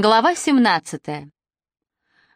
Глава 17.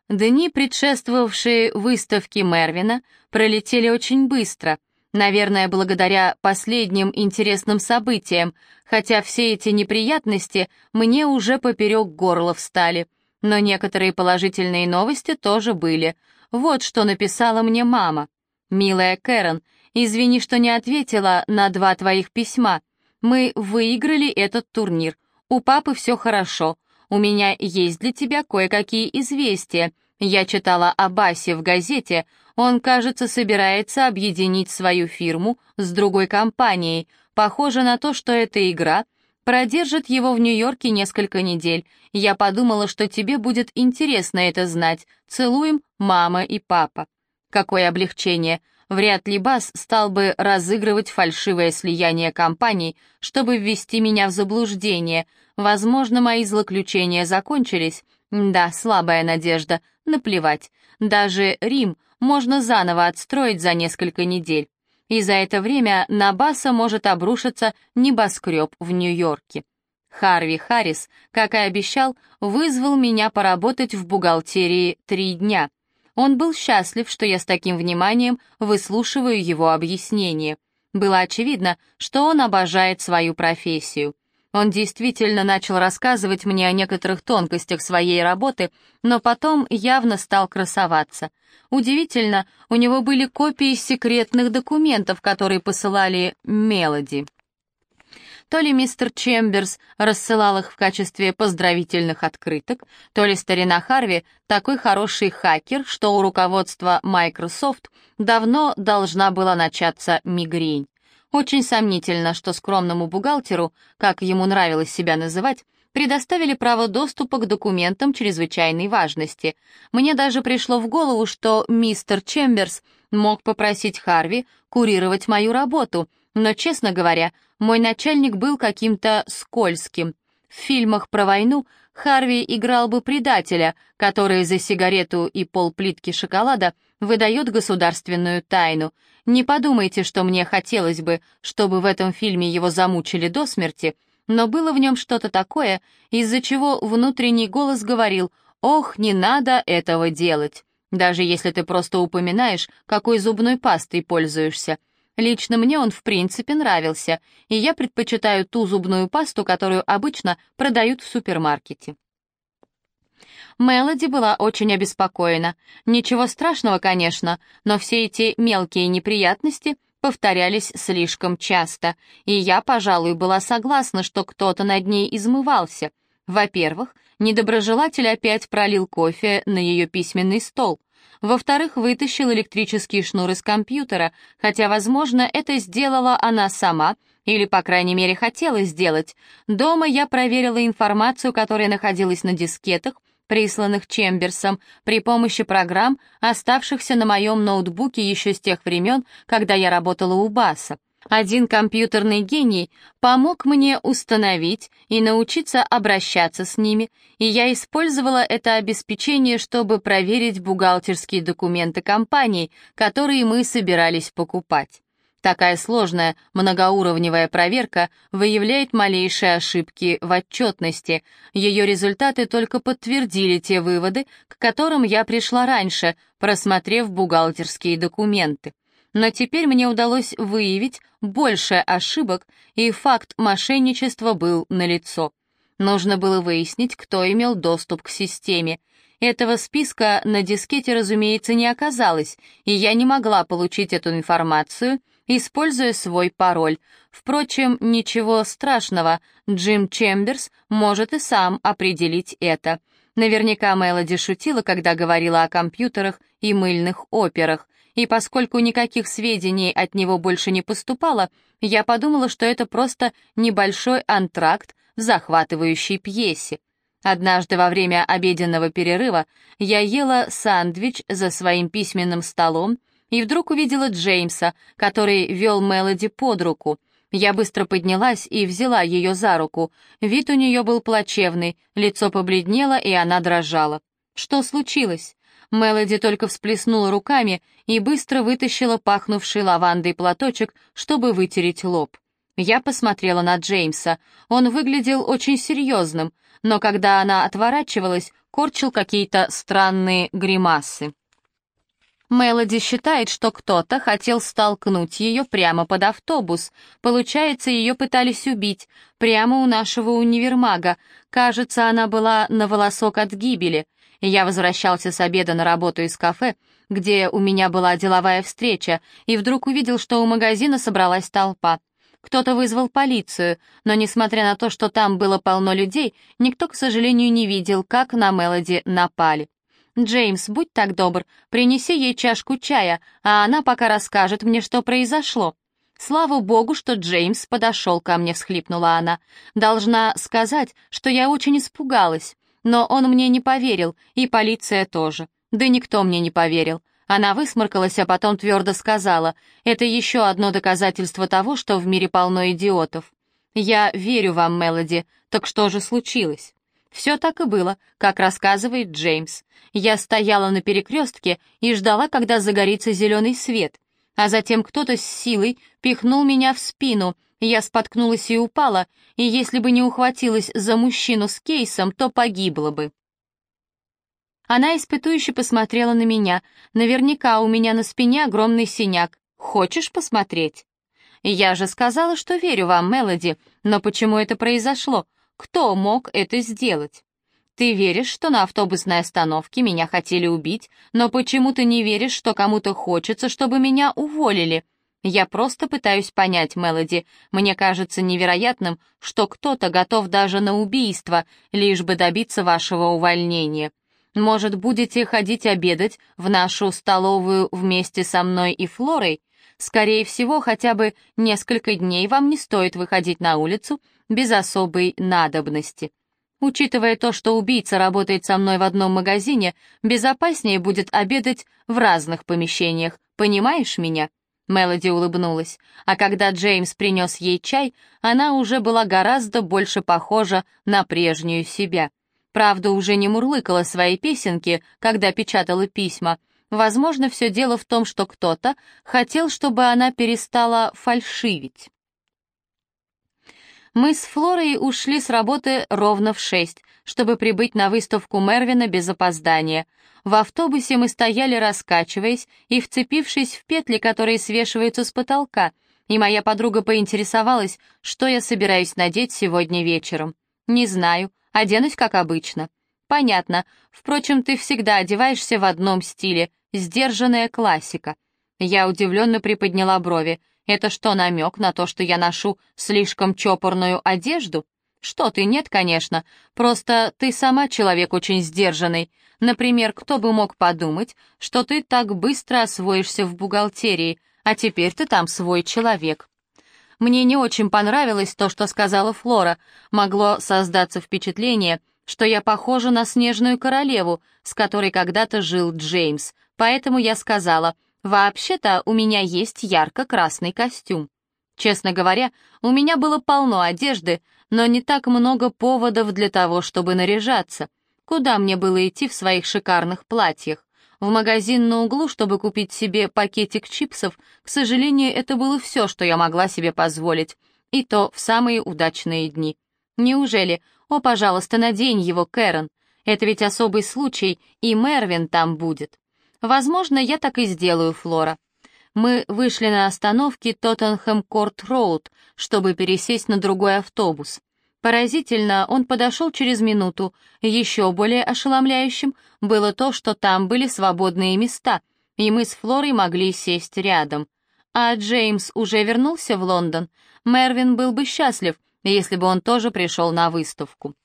Дни, предшествовавшие выставке Мервина, пролетели очень быстро, наверное, благодаря последним интересным событиям, хотя все эти неприятности мне уже поперек горла встали. Но некоторые положительные новости тоже были. Вот что написала мне мама. «Милая Кэрон, извини, что не ответила на два твоих письма. Мы выиграли этот турнир. У папы все хорошо. У меня есть для тебя кое-какие известия. Я читала о Басе в газете. Он, кажется, собирается объединить свою фирму с другой компанией. Похоже на то, что эта игра продержит его в Нью-Йорке несколько недель. Я подумала, что тебе будет интересно это знать. Целуем, мама и папа. Какое облегчение. Вряд ли Бас стал бы разыгрывать фальшивое слияние компаний, чтобы ввести меня в заблуждение — Возможно, мои злоключения закончились. Да, слабая надежда, наплевать. Даже Рим можно заново отстроить за несколько недель. И за это время на Баса может обрушиться небоскреб в Нью-Йорке. Харви Харрис, как и обещал, вызвал меня поработать в бухгалтерии три дня. Он был счастлив, что я с таким вниманием выслушиваю его объяснение. Было очевидно, что он обожает свою профессию. Он действительно начал рассказывать мне о некоторых тонкостях своей работы, но потом явно стал красоваться. Удивительно, у него были копии секретных документов, которые посылали Мелоди. То ли мистер Чемберс рассылал их в качестве поздравительных открыток, то ли старина Харви такой хороший хакер, что у руководства Microsoft давно должна была начаться мигрень. Очень сомнительно, что скромному бухгалтеру, как ему нравилось себя называть, предоставили право доступа к документам чрезвычайной важности. Мне даже пришло в голову, что мистер Чемберс мог попросить Харви курировать мою работу, но, честно говоря, мой начальник был каким-то скользким. В фильмах про войну Харви играл бы предателя, который за сигарету и полплитки шоколада выдает государственную тайну. Не подумайте, что мне хотелось бы, чтобы в этом фильме его замучили до смерти, но было в нем что-то такое, из-за чего внутренний голос говорил «Ох, не надо этого делать», даже если ты просто упоминаешь, какой зубной пастой пользуешься. Лично мне он в принципе нравился, и я предпочитаю ту зубную пасту, которую обычно продают в супермаркете. Мелоди была очень обеспокоена. Ничего страшного, конечно, но все эти мелкие неприятности повторялись слишком часто, и я, пожалуй, была согласна, что кто-то над ней измывался. Во-первых, недоброжелатель опять пролил кофе на ее письменный стол. Во-вторых, вытащил электрический шнур из компьютера, хотя, возможно, это сделала она сама, или, по крайней мере, хотела сделать. Дома я проверила информацию, которая находилась на дискетах, присланных Чемберсом, при помощи программ, оставшихся на моем ноутбуке еще с тех времен, когда я работала у Баса. Один компьютерный гений помог мне установить и научиться обращаться с ними, и я использовала это обеспечение, чтобы проверить бухгалтерские документы компаний, которые мы собирались покупать. Такая сложная многоуровневая проверка выявляет малейшие ошибки в отчетности. Ее результаты только подтвердили те выводы, к которым я пришла раньше, просмотрев бухгалтерские документы. Но теперь мне удалось выявить больше ошибок, и факт мошенничества был налицо. Нужно было выяснить, кто имел доступ к системе. Этого списка на дискете, разумеется, не оказалось, и я не могла получить эту информацию — используя свой пароль. Впрочем, ничего страшного, Джим Чемберс может и сам определить это. Наверняка Мелоди шутила, когда говорила о компьютерах и мыльных операх, и поскольку никаких сведений от него больше не поступало, я подумала, что это просто небольшой антракт в захватывающей пьесе. Однажды во время обеденного перерыва я ела сандвич за своим письменным столом и вдруг увидела Джеймса, который вел Мелоди под руку. Я быстро поднялась и взяла ее за руку. Вид у нее был плачевный, лицо побледнело, и она дрожала. Что случилось? Мелоди только всплеснула руками и быстро вытащила пахнувший лавандой платочек, чтобы вытереть лоб. Я посмотрела на Джеймса. Он выглядел очень серьезным. но когда она отворачивалась, корчил какие-то странные гримасы. Мелоди считает, что кто-то хотел столкнуть ее прямо под автобус. Получается, ее пытались убить, прямо у нашего универмага. Кажется, она была на волосок от гибели. Я возвращался с обеда на работу из кафе, где у меня была деловая встреча, и вдруг увидел, что у магазина собралась толпа. Кто-то вызвал полицию, но, несмотря на то, что там было полно людей, никто, к сожалению, не видел, как на Мелоди напали. «Джеймс, будь так добр, принеси ей чашку чая, а она пока расскажет мне, что произошло». «Слава богу, что Джеймс подошел ко мне», — всхлипнула она. «Должна сказать, что я очень испугалась, но он мне не поверил, и полиция тоже. Да никто мне не поверил». Она высморкалась, а потом твердо сказала, «Это еще одно доказательство того, что в мире полно идиотов». «Я верю вам, Мелоди, так что же случилось?» Все так и было, как рассказывает Джеймс. Я стояла на перекрестке и ждала, когда загорится зеленый свет, а затем кто-то с силой пихнул меня в спину, я споткнулась и упала, и если бы не ухватилась за мужчину с кейсом, то погибла бы. Она испытующе посмотрела на меня. Наверняка у меня на спине огромный синяк. Хочешь посмотреть? Я же сказала, что верю вам, Мелоди, но почему это произошло? Кто мог это сделать? Ты веришь, что на автобусной остановке меня хотели убить, но почему ты не веришь, что кому-то хочется, чтобы меня уволили? Я просто пытаюсь понять, Мелоди. Мне кажется невероятным, что кто-то готов даже на убийство, лишь бы добиться вашего увольнения. Может, будете ходить обедать в нашу столовую вместе со мной и Флорой? Скорее всего, хотя бы несколько дней вам не стоит выходить на улицу без особой надобности. Учитывая то, что убийца работает со мной в одном магазине, безопаснее будет обедать в разных помещениях, понимаешь меня?» Мелоди улыбнулась, а когда Джеймс принес ей чай, она уже была гораздо больше похожа на прежнюю себя. Правда, уже не мурлыкала свои песенки, когда печатала письма. Возможно, все дело в том, что кто-то хотел, чтобы она перестала фальшивить. Мы с Флорой ушли с работы ровно в шесть, чтобы прибыть на выставку Мервина без опоздания. В автобусе мы стояли, раскачиваясь и вцепившись в петли, которые свешиваются с потолка, и моя подруга поинтересовалась, что я собираюсь надеть сегодня вечером. «Не знаю, оденусь как обычно». «Понятно. Впрочем, ты всегда одеваешься в одном стиле, сдержанная классика». Я удивленно приподняла брови. Это что, намек на то, что я ношу слишком чопорную одежду? Что ты, нет, конечно. Просто ты сама человек очень сдержанный. Например, кто бы мог подумать, что ты так быстро освоишься в бухгалтерии, а теперь ты там свой человек. Мне не очень понравилось то, что сказала Флора. Могло создаться впечатление, что я похожа на снежную королеву, с которой когда-то жил Джеймс. Поэтому я сказала — Вообще-то у меня есть ярко-красный костюм. Честно говоря, у меня было полно одежды, но не так много поводов для того, чтобы наряжаться. Куда мне было идти в своих шикарных платьях? В магазин на углу, чтобы купить себе пакетик чипсов, к сожалению, это было все, что я могла себе позволить. И то в самые удачные дни. Неужели? О, пожалуйста, надень его, Кэрон. Это ведь особый случай, и Мервин там будет. Возможно, я так и сделаю, Флора. Мы вышли на остановке Тоттенхэм-Корт-Роуд, чтобы пересесть на другой автобус. Поразительно, он подошел через минуту. Еще более ошеломляющим было то, что там были свободные места, и мы с Флорой могли сесть рядом. А Джеймс уже вернулся в Лондон. Мервин был бы счастлив, если бы он тоже пришел на выставку.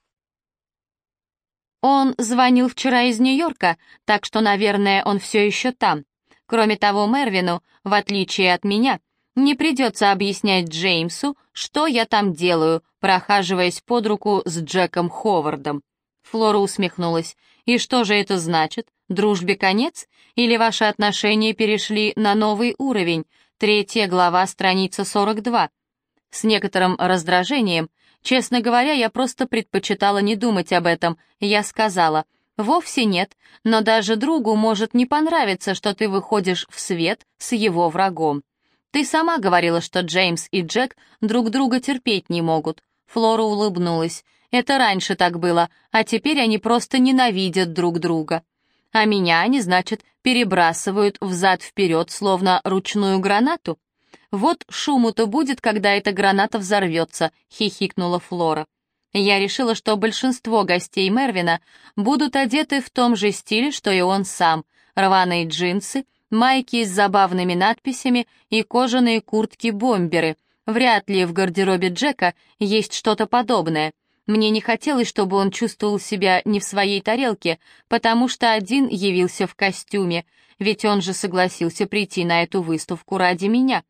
Он звонил вчера из Нью-Йорка, так что, наверное, он все еще там. Кроме того, Мервину, в отличие от меня, не придется объяснять Джеймсу, что я там делаю, прохаживаясь под руку с Джеком Ховардом. Флора усмехнулась. «И что же это значит? Дружбе конец? Или ваши отношения перешли на новый уровень? Третья глава, страница 42». С некоторым раздражением Честно говоря, я просто предпочитала не думать об этом. Я сказала, вовсе нет, но даже другу может не понравиться, что ты выходишь в свет с его врагом. Ты сама говорила, что Джеймс и Джек друг друга терпеть не могут. Флора улыбнулась. Это раньше так было, а теперь они просто ненавидят друг друга. А меня они, значит, перебрасывают взад-вперед, словно ручную гранату. Вот шуму-то будет, когда эта граната взорвется, хихикнула Флора. Я решила, что большинство гостей Мервина будут одеты в том же стиле, что и он сам. Рваные джинсы, майки с забавными надписями и кожаные куртки-бомберы. Вряд ли в гардеробе Джека есть что-то подобное. Мне не хотелось, чтобы он чувствовал себя не в своей тарелке, потому что один явился в костюме, ведь он же согласился прийти на эту выставку ради меня.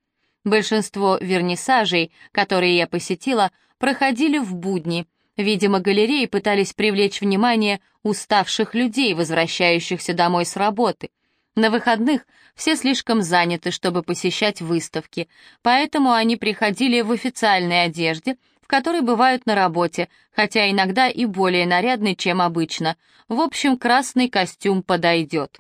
Большинство вернисажей, которые я посетила, проходили в будни. Видимо, галереи пытались привлечь внимание уставших людей, возвращающихся домой с работы. На выходных все слишком заняты, чтобы посещать выставки, поэтому они приходили в официальной одежде, в которой бывают на работе, хотя иногда и более нарядный, чем обычно. В общем, красный костюм подойдет.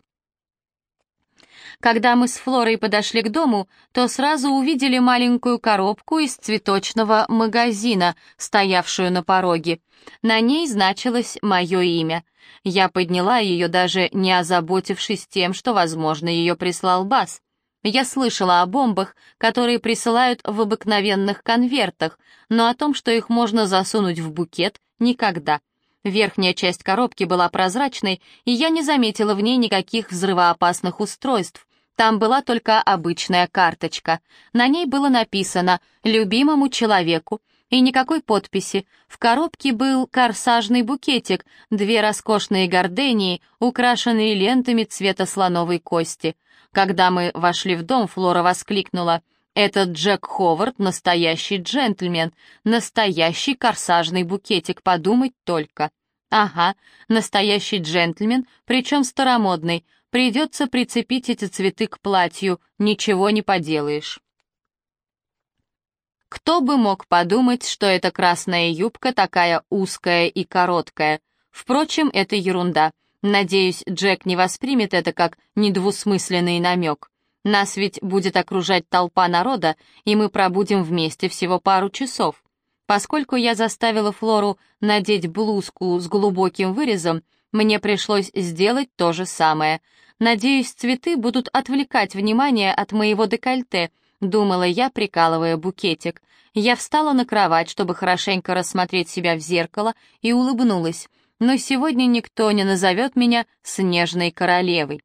Когда мы с Флорой подошли к дому, то сразу увидели маленькую коробку из цветочного магазина, стоявшую на пороге. На ней значилось мое имя. Я подняла ее, даже не озаботившись тем, что, возможно, ее прислал Бас. Я слышала о бомбах, которые присылают в обыкновенных конвертах, но о том, что их можно засунуть в букет, никогда. Верхняя часть коробки была прозрачной, и я не заметила в ней никаких взрывоопасных устройств. Там была только обычная карточка. На ней было написано «Любимому человеку» и никакой подписи. В коробке был корсажный букетик, две роскошные гордении, украшенные лентами цвета слоновой кости. Когда мы вошли в дом, Флора воскликнула «Этот Джек Ховард — настоящий джентльмен, настоящий корсажный букетик, подумать только». «Ага, настоящий джентльмен, причем старомодный, Придется прицепить эти цветы к платью, ничего не поделаешь. Кто бы мог подумать, что эта красная юбка такая узкая и короткая. Впрочем, это ерунда. Надеюсь, Джек не воспримет это как недвусмысленный намек. Нас ведь будет окружать толпа народа, и мы пробудем вместе всего пару часов. Поскольку я заставила Флору надеть блузку с глубоким вырезом, мне пришлось сделать то же самое. Надеюсь, цветы будут отвлекать внимание от моего декольте, думала я, прикалывая букетик. Я встала на кровать, чтобы хорошенько рассмотреть себя в зеркало, и улыбнулась. Но сегодня никто не назовет меня «снежной королевой».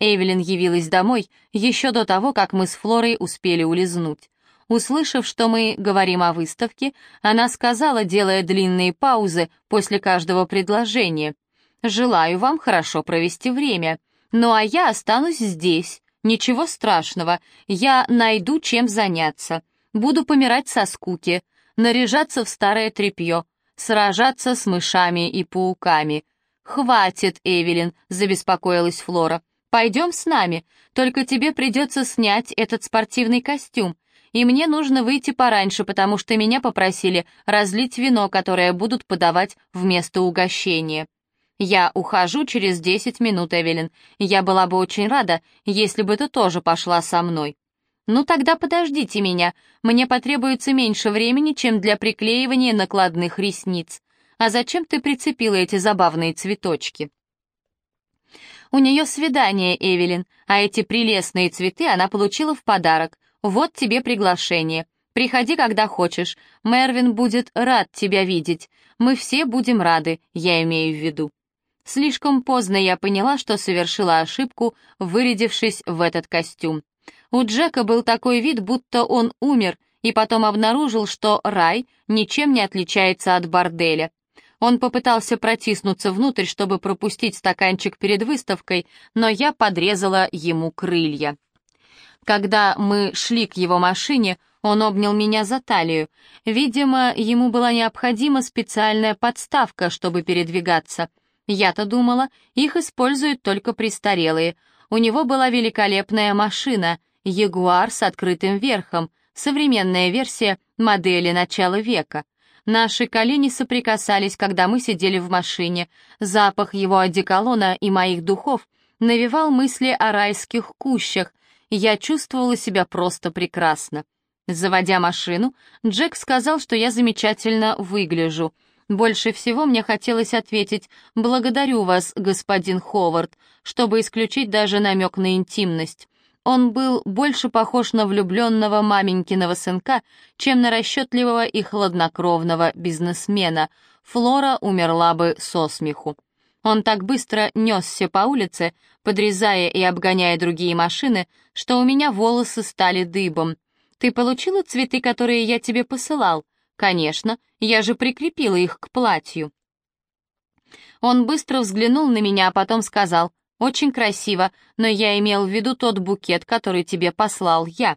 Эвелин явилась домой еще до того, как мы с Флорой успели улизнуть. Услышав, что мы говорим о выставке, она сказала, делая длинные паузы после каждого предложения — Желаю вам хорошо провести время. Ну а я останусь здесь. Ничего страшного, я найду чем заняться. Буду помирать со скуки, наряжаться в старое тряпье, сражаться с мышами и пауками. «Хватит, Эвелин», — забеспокоилась Флора. «Пойдем с нами, только тебе придется снять этот спортивный костюм, и мне нужно выйти пораньше, потому что меня попросили разлить вино, которое будут подавать вместо угощения». «Я ухожу через десять минут, Эвелин. Я была бы очень рада, если бы ты тоже пошла со мной». «Ну тогда подождите меня. Мне потребуется меньше времени, чем для приклеивания накладных ресниц. А зачем ты прицепила эти забавные цветочки?» «У нее свидание, Эвелин, а эти прелестные цветы она получила в подарок. Вот тебе приглашение. Приходи, когда хочешь. Мервин будет рад тебя видеть. Мы все будем рады, я имею в виду». Слишком поздно я поняла, что совершила ошибку, вырядившись в этот костюм. У Джека был такой вид, будто он умер, и потом обнаружил, что рай ничем не отличается от борделя. Он попытался протиснуться внутрь, чтобы пропустить стаканчик перед выставкой, но я подрезала ему крылья. Когда мы шли к его машине, он обнял меня за талию. Видимо, ему была необходима специальная подставка, чтобы передвигаться — я-то думала, их используют только престарелые. У него была великолепная машина, Ягуар с открытым верхом, современная версия модели начала века. Наши колени соприкасались, когда мы сидели в машине. Запах его одеколона и моих духов навевал мысли о райских кущах. Я чувствовала себя просто прекрасно. Заводя машину, Джек сказал, что я замечательно выгляжу — Больше всего мне хотелось ответить «Благодарю вас, господин Ховард», чтобы исключить даже намек на интимность. Он был больше похож на влюбленного маменькиного сынка, чем на расчетливого и хладнокровного бизнесмена. Флора умерла бы со смеху. Он так быстро несся по улице, подрезая и обгоняя другие машины, что у меня волосы стали дыбом. «Ты получила цветы, которые я тебе посылал?» «Конечно, я же прикрепила их к платью». Он быстро взглянул на меня, а потом сказал, «Очень красиво, но я имел в виду тот букет, который тебе послал я».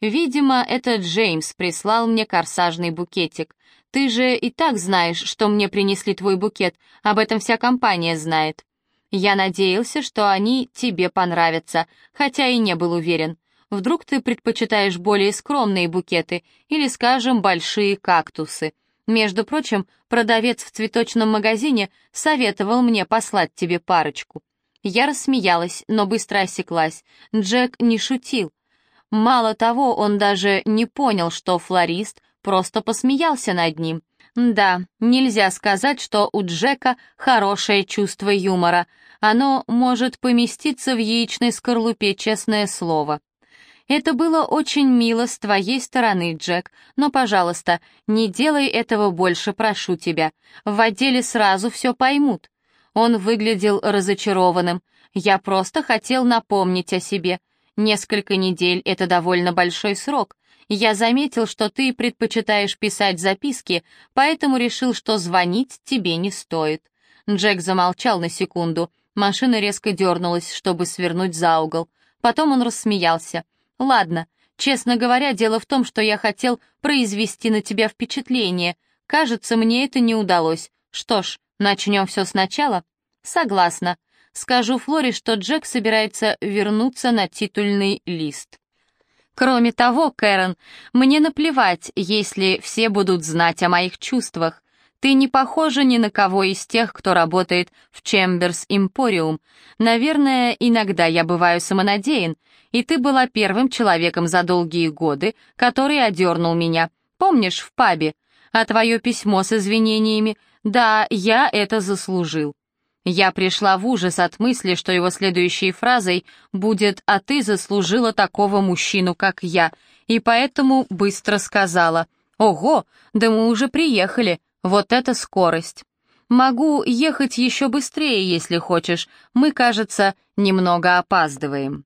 Видимо, это Джеймс прислал мне корсажный букетик. Ты же и так знаешь, что мне принесли твой букет, об этом вся компания знает. Я надеялся, что они тебе понравятся, хотя и не был уверен. Вдруг ты предпочитаешь более скромные букеты или, скажем, большие кактусы. Между прочим, продавец в цветочном магазине советовал мне послать тебе парочку. Я рассмеялась, но быстро осеклась. Джек не шутил. Мало того, он даже не понял, что флорист просто посмеялся над ним. Да, нельзя сказать, что у Джека хорошее чувство юмора. Оно может поместиться в яичной скорлупе, честное слово. Это было очень мило с твоей стороны, Джек, но, пожалуйста, не делай этого больше, прошу тебя. В отделе сразу все поймут. Он выглядел разочарованным. «Я просто хотел напомнить о себе. Несколько недель — это довольно большой срок. Я заметил, что ты предпочитаешь писать записки, поэтому решил, что звонить тебе не стоит». Джек замолчал на секунду. Машина резко дернулась, чтобы свернуть за угол. Потом он рассмеялся. «Ладно, честно говоря, дело в том, что я хотел произвести на тебя впечатление. Кажется, мне это не удалось. Что ж, Начнем все сначала? Согласна. Скажу Флоре, что Джек собирается вернуться на титульный лист. Кроме того, Кэрон, мне наплевать, если все будут знать о моих чувствах. Ты не похожа ни на кого из тех, кто работает в Чемберс Импориум. Наверное, иногда я бываю самонадеян, и ты была первым человеком за долгие годы, который одернул меня. Помнишь, в пабе? А твое письмо с извинениями да, я это заслужил. Я пришла в ужас от мысли, что его следующей фразой будет «А ты заслужила такого мужчину, как я», и поэтому быстро сказала «Ого, да мы уже приехали, вот это скорость». «Могу ехать еще быстрее, если хочешь, мы, кажется, немного опаздываем».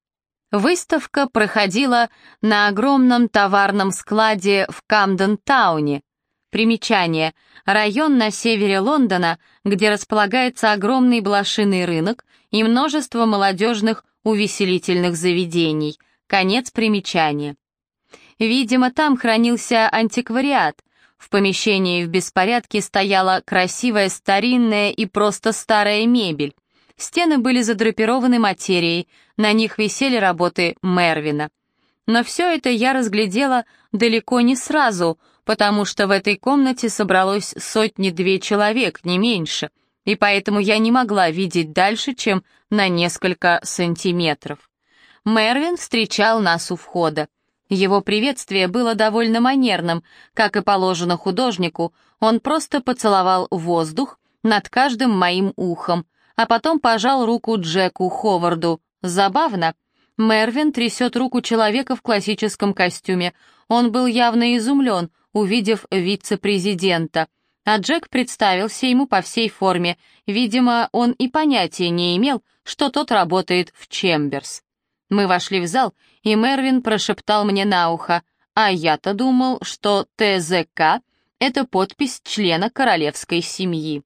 Выставка проходила на огромном товарном складе в Камден-тауне, Примечание. Район на севере Лондона, где располагается огромный блошиный рынок и множество молодежных увеселительных заведений. Конец примечания. Видимо, там хранился антиквариат. В помещении в беспорядке стояла красивая старинная и просто старая мебель. Стены были задрапированы материей, на них висели работы Мервина. Но все это я разглядела далеко не сразу — потому что в этой комнате собралось сотни-две человек, не меньше, и поэтому я не могла видеть дальше, чем на несколько сантиметров. Мервин встречал нас у входа. Его приветствие было довольно манерным, как и положено художнику, он просто поцеловал воздух над каждым моим ухом, а потом пожал руку Джеку Ховарду. Забавно. Мервин трясет руку человека в классическом костюме. Он был явно изумлен, увидев вице-президента. А Джек представился ему по всей форме. Видимо, он и понятия не имел, что тот работает в Чемберс. Мы вошли в зал, и Мервин прошептал мне на ухо, а я-то думал, что ТЗК — это подпись члена королевской семьи.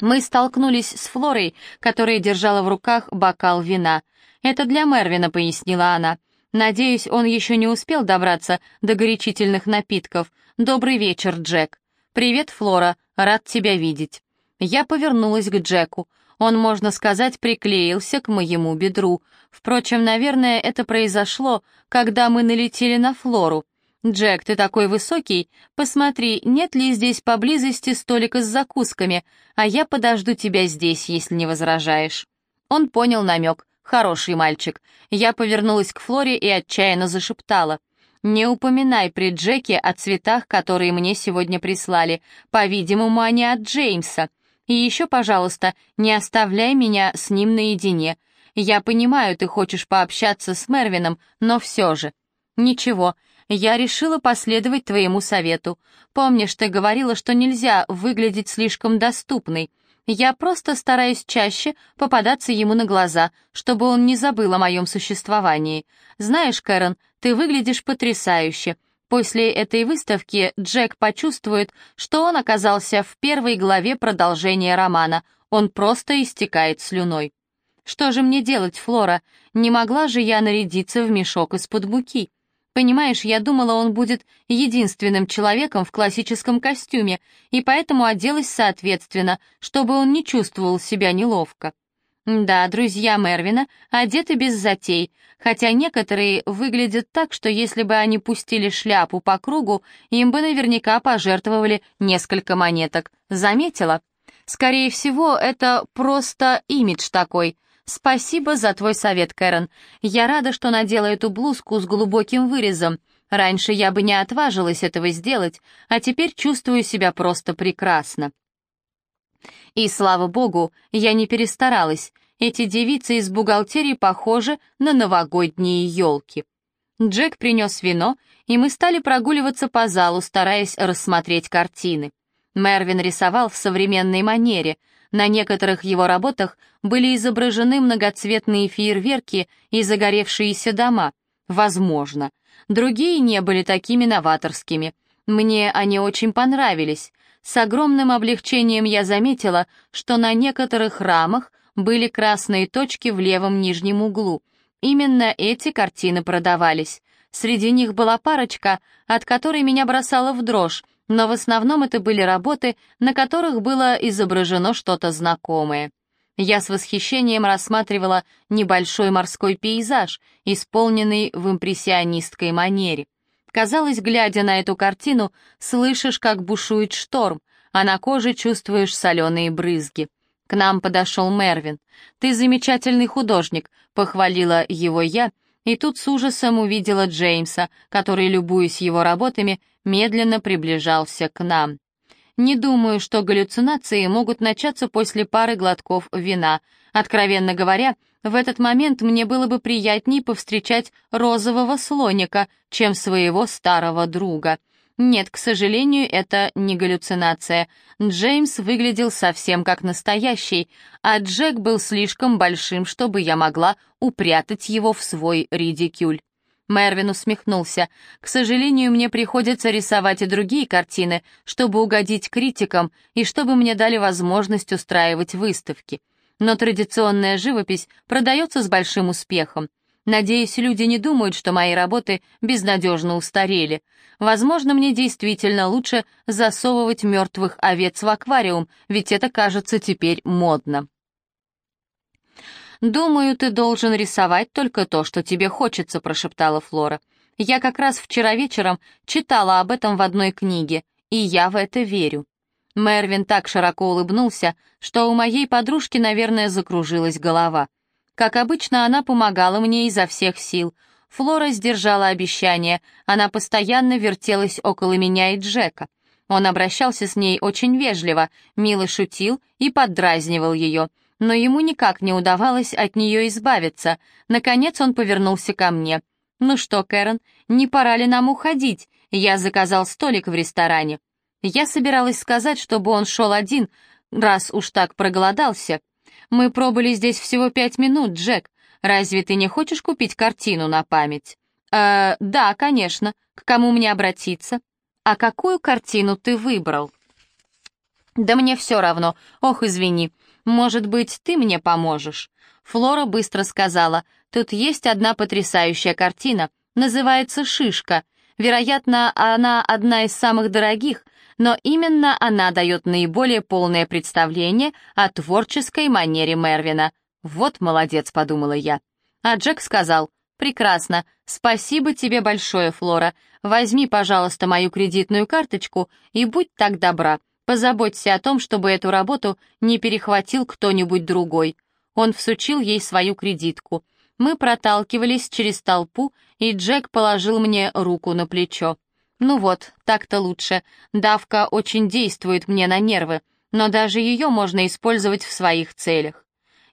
Мы столкнулись с Флорой, которая держала в руках бокал вина. «Это для Мервина», — пояснила она. Надеюсь, он еще не успел добраться до горячительных напитков. Добрый вечер, Джек. Привет, Флора, рад тебя видеть. Я повернулась к Джеку. Он, можно сказать, приклеился к моему бедру. Впрочем, наверное, это произошло, когда мы налетели на Флору. «Джек, ты такой высокий. Посмотри, нет ли здесь поблизости столика с закусками, а я подожду тебя здесь, если не возражаешь». Он понял намек. Хороший мальчик. Я повернулась к Флоре и отчаянно зашептала. Не упоминай при Джеке о цветах, которые мне сегодня прислали. По-видимому, они от Джеймса. И еще, пожалуйста, не оставляй меня с ним наедине. Я понимаю, ты хочешь пообщаться с Мервином, но все же. Ничего, я решила последовать твоему совету. Помнишь, ты говорила, что нельзя выглядеть слишком доступной. Я просто стараюсь чаще попадаться ему на глаза, чтобы он не забыл о моем существовании. Знаешь, Кэрон, ты выглядишь потрясающе. После этой выставки Джек почувствует, что он оказался в первой главе продолжения романа. Он просто истекает слюной. Что же мне делать, Флора? Не могла же я нарядиться в мешок из-под муки? Понимаешь, я думала, он будет единственным человеком в классическом костюме, и поэтому оделась соответственно, чтобы он не чувствовал себя неловко. Да, друзья Мервина одеты без затей, хотя некоторые выглядят так, что если бы они пустили шляпу по кругу, им бы наверняка пожертвовали несколько монеток. Заметила? Скорее всего, это просто имидж такой. «Спасибо за твой совет, Кэрон. Я рада, что надела эту блузку с глубоким вырезом. Раньше я бы не отважилась этого сделать, а теперь чувствую себя просто прекрасно». И, слава богу, я не перестаралась. Эти девицы из бухгалтерии похожи на новогодние елки. Джек принес вино, и мы стали прогуливаться по залу, стараясь рассмотреть картины. Мервин рисовал в современной манере — на некоторых его работах были изображены многоцветные фейерверки и загоревшиеся дома. Возможно. Другие не были такими новаторскими. Мне они очень понравились. С огромным облегчением я заметила, что на некоторых рамах были красные точки в левом нижнем углу. Именно эти картины продавались. Среди них была парочка, от которой меня бросало в дрожь, но в основном это были работы, на которых было изображено что-то знакомое. Я с восхищением рассматривала небольшой морской пейзаж, исполненный в импрессионистской манере. Казалось, глядя на эту картину, слышишь, как бушует шторм, а на коже чувствуешь соленые брызги. К нам подошел Мервин. «Ты замечательный художник», — похвалила его я, и тут с ужасом увидела Джеймса, который, любуясь его работами, медленно приближался к нам. Не думаю, что галлюцинации могут начаться после пары глотков вина. Откровенно говоря, в этот момент мне было бы приятнее повстречать розового слоника, чем своего старого друга. Нет, к сожалению, это не галлюцинация. Джеймс выглядел совсем как настоящий, а Джек был слишком большим, чтобы я могла упрятать его в свой редикюль. Мервин усмехнулся. «К сожалению, мне приходится рисовать и другие картины, чтобы угодить критикам и чтобы мне дали возможность устраивать выставки. Но традиционная живопись продается с большим успехом. Надеюсь, люди не думают, что мои работы безнадежно устарели. Возможно, мне действительно лучше засовывать мертвых овец в аквариум, ведь это кажется теперь модно». «Думаю, ты должен рисовать только то, что тебе хочется», — прошептала Флора. «Я как раз вчера вечером читала об этом в одной книге, и я в это верю». Мервин так широко улыбнулся, что у моей подружки, наверное, закружилась голова. Как обычно, она помогала мне изо всех сил. Флора сдержала обещание, она постоянно вертелась около меня и Джека. Он обращался с ней очень вежливо, мило шутил и поддразнивал ее — но ему никак не удавалось от нее избавиться. Наконец он повернулся ко мне. «Ну что, Кэрон, не пора ли нам уходить? Я заказал столик в ресторане». Я собиралась сказать, чтобы он шел один, раз уж так проголодался. «Мы пробыли здесь всего пять минут, Джек. Разве ты не хочешь купить картину на память?» «Э, да, конечно. К кому мне обратиться?» «А какую картину ты выбрал?» «Да мне все равно. Ох, извини. Может быть, ты мне поможешь?» Флора быстро сказала, «Тут есть одна потрясающая картина, называется «Шишка». Вероятно, она одна из самых дорогих, но именно она дает наиболее полное представление о творческой манере Мервина. «Вот молодец», — подумала я. А Джек сказал, «Прекрасно, спасибо тебе большое, Флора. Возьми, пожалуйста, мою кредитную карточку и будь так добра, Позаботься о том, чтобы эту работу не перехватил кто-нибудь другой. Он всучил ей свою кредитку. Мы проталкивались через толпу, и Джек положил мне руку на плечо. «Ну вот, так-то лучше. Давка очень действует мне на нервы, но даже ее можно использовать в своих целях.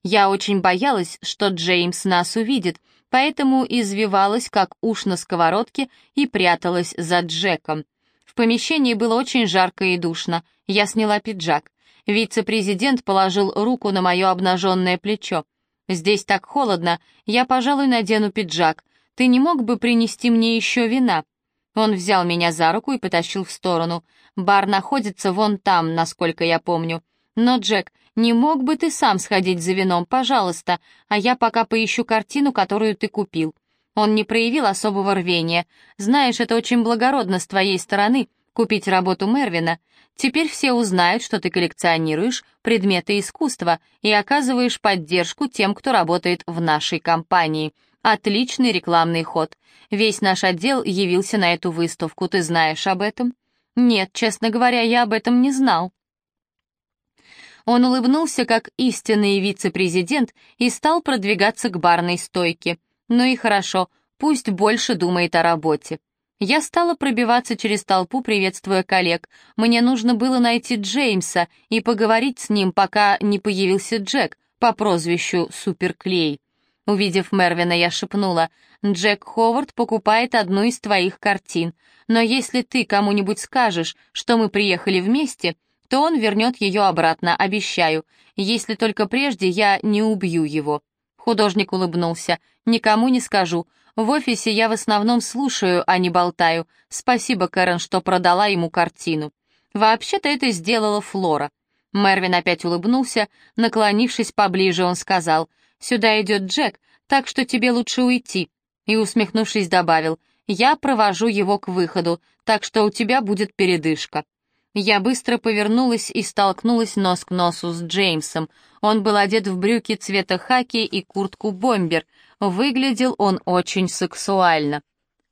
Я очень боялась, что Джеймс нас увидит, поэтому извивалась, как уж на сковородке, и пряталась за Джеком. В помещении было очень жарко и душно. Я сняла пиджак. Вице-президент положил руку на мое обнаженное плечо. «Здесь так холодно, я, пожалуй, надену пиджак. Ты не мог бы принести мне еще вина?» Он взял меня за руку и потащил в сторону. Бар находится вон там, насколько я помню. Но, Джек, не мог бы ты сам сходить за вином, пожалуйста, а я пока поищу картину, которую ты купил. Он не проявил особого рвения. Знаешь, это очень благородно с твоей стороны — купить работу Мервина. Теперь все узнают, что ты коллекционируешь предметы искусства и оказываешь поддержку тем, кто работает в нашей компании. Отличный рекламный ход. Весь наш отдел явился на эту выставку, ты знаешь об этом? Нет, честно говоря, я об этом не знал. Он улыбнулся как истинный вице-президент и стал продвигаться к барной стойке. Ну и хорошо, пусть больше думает о работе. Я стала пробиваться через толпу, приветствуя коллег. Мне нужно было найти Джеймса и поговорить с ним, пока не появился Джек по прозвищу Суперклей. Увидев Мервина, я шепнула, «Джек Ховард покупает одну из твоих картин, но если ты кому-нибудь скажешь, что мы приехали вместе, то он вернет ее обратно, обещаю, если только прежде я не убью его». Художник улыбнулся. «Никому не скажу. В офисе я в основном слушаю, а не болтаю. Спасибо, Кэрон, что продала ему картину. Вообще-то это сделала Флора». Мервин опять улыбнулся. Наклонившись поближе, он сказал, «Сюда идет Джек, так что тебе лучше уйти». И, усмехнувшись, добавил, «Я провожу его к выходу, так что у тебя будет передышка». Я быстро повернулась и столкнулась нос к носу с Джеймсом. Он был одет в брюки цвета хаки и куртку-бомбер. Выглядел он очень сексуально.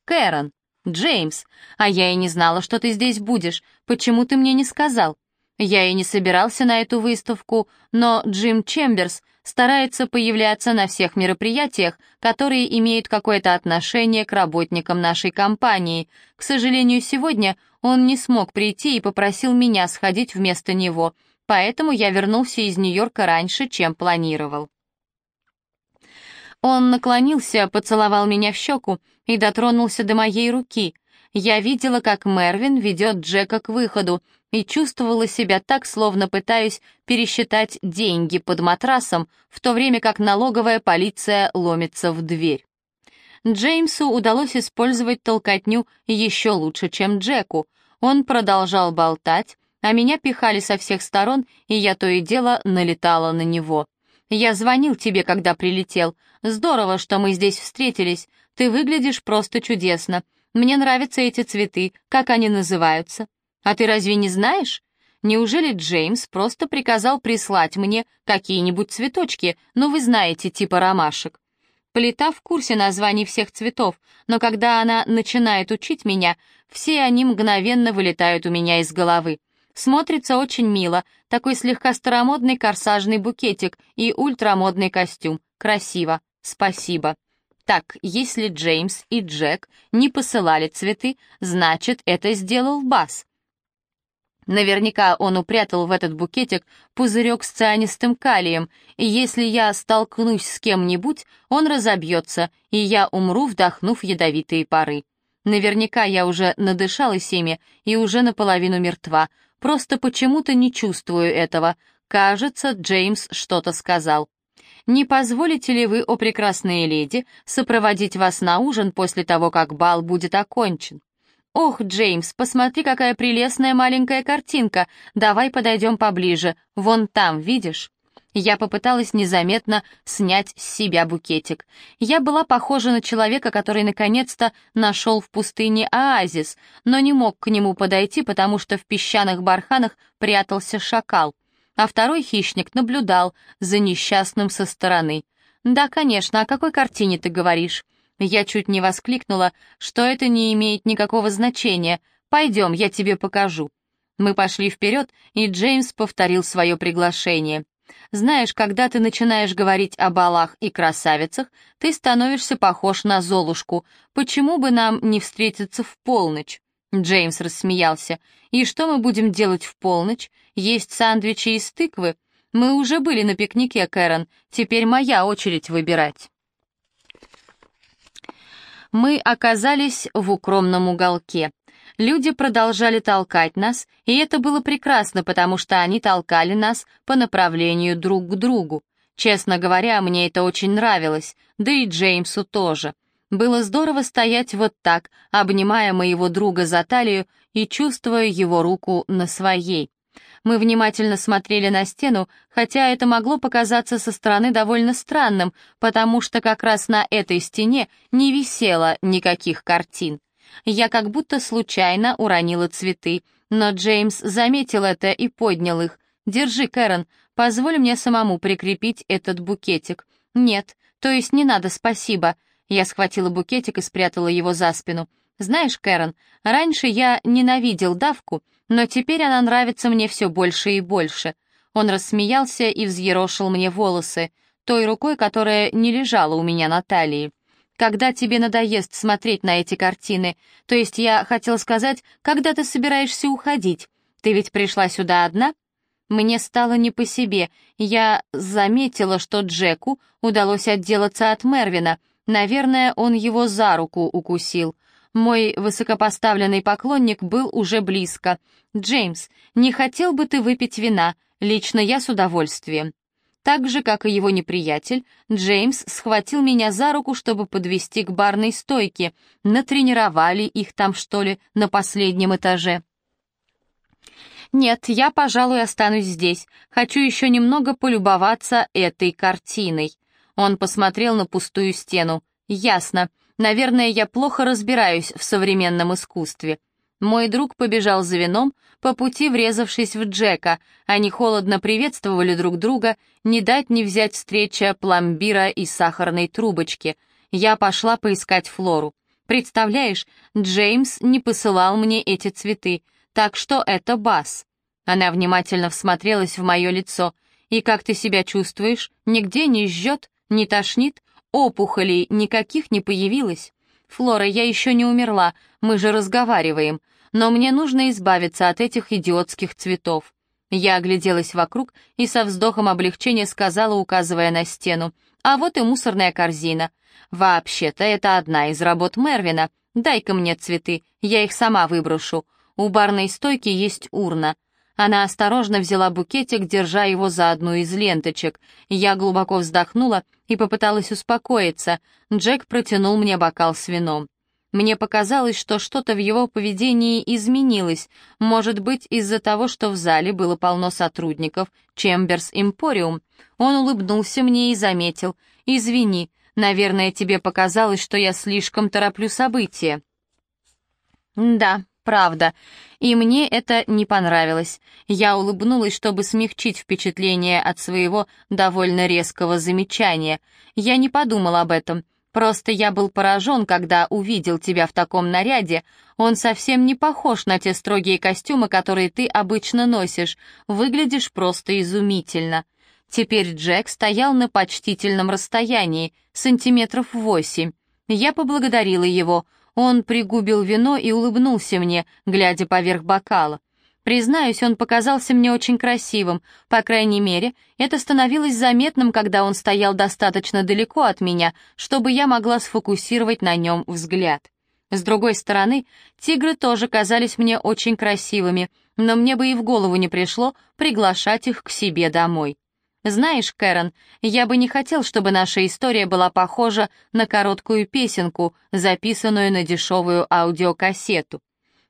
«Кэрон, Джеймс, а я и не знала, что ты здесь будешь. Почему ты мне не сказал?» Я и не собирался на эту выставку, но Джим Чемберс старается появляться на всех мероприятиях, которые имеют какое-то отношение к работникам нашей компании. К сожалению, сегодня он не смог прийти и попросил меня сходить вместо него, поэтому я вернулся из Нью-Йорка раньше, чем планировал. Он наклонился, поцеловал меня в щеку и дотронулся до моей руки. Я видела, как Мервин ведет Джека к выходу, и чувствовала себя так, словно пытаюсь пересчитать деньги под матрасом, в то время как налоговая полиция ломится в дверь. Джеймсу удалось использовать толкотню еще лучше, чем Джеку. Он продолжал болтать, а меня пихали со всех сторон, и я то и дело налетала на него. «Я звонил тебе, когда прилетел. Здорово, что мы здесь встретились. Ты выглядишь просто чудесно. Мне нравятся эти цветы. Как они называются?» А ты разве не знаешь? Неужели Джеймс просто приказал прислать мне какие-нибудь цветочки, ну вы знаете, типа ромашек? Плита в курсе названий всех цветов, но когда она начинает учить меня, все они мгновенно вылетают у меня из головы. Смотрится очень мило, такой слегка старомодный корсажный букетик и ультрамодный костюм. Красиво, спасибо. Так, если Джеймс и Джек не посылали цветы, значит, это сделал Бас. Наверняка он упрятал в этот букетик пузырек с цианистым калием, и если я столкнусь с кем-нибудь, он разобьется, и я умру, вдохнув ядовитые пары. Наверняка я уже надышалась ими и уже наполовину мертва, просто почему-то не чувствую этого. Кажется, Джеймс что-то сказал. «Не позволите ли вы, о прекрасные леди, сопроводить вас на ужин после того, как бал будет окончен?» «Ох, Джеймс, посмотри, какая прелестная маленькая картинка. Давай подойдем поближе. Вон там, видишь?» Я попыталась незаметно снять с себя букетик. Я была похожа на человека, который наконец-то нашел в пустыне оазис, но не мог к нему подойти, потому что в песчаных барханах прятался шакал. А второй хищник наблюдал за несчастным со стороны. «Да, конечно, о какой картине ты говоришь?» Я чуть не воскликнула, что это не имеет никакого значения. «Пойдем, я тебе покажу». Мы пошли вперед, и Джеймс повторил свое приглашение. Знаешь, когда ты начинаешь говорить о балах и красавицах, ты становишься похож на Золушку. Почему бы нам не встретиться в полночь?» Джеймс рассмеялся. «И что мы будем делать в полночь? Есть сэндвичи из тыквы? Мы уже были на пикнике, Кэрон. Теперь моя очередь выбирать». Мы оказались в укромном уголке. Люди продолжали толкать нас, и это было прекрасно, потому что они толкали нас по направлению друг к другу. Честно говоря, мне это очень нравилось, да и Джеймсу тоже. Было здорово стоять вот так, обнимая моего друга за талию и чувствуя его руку на своей. Мы внимательно смотрели на стену, хотя это могло показаться со стороны довольно странным, потому что как раз на этой стене не висело никаких картин. Я как будто случайно уронила цветы, но Джеймс заметил это и поднял их. «Держи, Кэрон, позволь мне самому прикрепить этот букетик». «Нет, то есть не надо, спасибо», я схватила букетик и спрятала его за спину. «Знаешь, Кэрон, раньше я ненавидел давку, но теперь она нравится мне все больше и больше». Он рассмеялся и взъерошил мне волосы, той рукой, которая не лежала у меня на талии. «Когда тебе надоест смотреть на эти картины, то есть я хотел сказать, когда ты собираешься уходить? Ты ведь пришла сюда одна?» Мне стало не по себе. Я заметила, что Джеку удалось отделаться от Мервина — Наверное, он его за руку укусил. Мой высокопоставленный поклонник был уже близко. «Джеймс, не хотел бы ты выпить вина? Лично я с удовольствием». Так же, как и его неприятель, Джеймс схватил меня за руку, чтобы подвести к барной стойке. Натренировали их там, что ли, на последнем этаже. «Нет, я, пожалуй, останусь здесь. Хочу еще немного полюбоваться этой картиной». Он посмотрел на пустую стену. «Ясно. Наверное, я плохо разбираюсь в современном искусстве». Мой друг побежал за вином, по пути врезавшись в Джека. Они холодно приветствовали друг друга, не дать не взять встреча пломбира и сахарной трубочки. Я пошла поискать Флору. Представляешь, Джеймс не посылал мне эти цветы, так что это Бас. Она внимательно всмотрелась в мое лицо. «И как ты себя чувствуешь? Нигде не жжет?» Не тошнит? Опухолей никаких не появилось? Флора, я еще не умерла, мы же разговариваем. Но мне нужно избавиться от этих идиотских цветов. Я огляделась вокруг и со вздохом облегчения сказала, указывая на стену. А вот и мусорная корзина. Вообще-то это одна из работ Мервина. Дай-ка мне цветы, я их сама выброшу. У барной стойки есть урна. Она осторожно взяла букетик, держа его за одну из ленточек. Я глубоко вздохнула и попыталась успокоиться. Джек протянул мне бокал с вином. Мне показалось, что что-то в его поведении изменилось, может быть, из-за того, что в зале было полно сотрудников Чемберс Импориум. Он улыбнулся мне и заметил. «Извини, наверное, тебе показалось, что я слишком тороплю события». «Да, правда. И мне это не понравилось. Я улыбнулась, чтобы смягчить впечатление от своего довольно резкого замечания. Я не подумал об этом. Просто я был поражен, когда увидел тебя в таком наряде. Он совсем не похож на те строгие костюмы, которые ты обычно носишь. Выглядишь просто изумительно. Теперь Джек стоял на почтительном расстоянии, сантиметров восемь. Я поблагодарила его — он пригубил вино и улыбнулся мне, глядя поверх бокала. Признаюсь, он показался мне очень красивым, по крайней мере, это становилось заметным, когда он стоял достаточно далеко от меня, чтобы я могла сфокусировать на нем взгляд. С другой стороны, тигры тоже казались мне очень красивыми, но мне бы и в голову не пришло приглашать их к себе домой. Знаешь, Кэрон, я бы не хотел, чтобы наша история была похожа на короткую песенку, записанную на дешевую аудиокассету.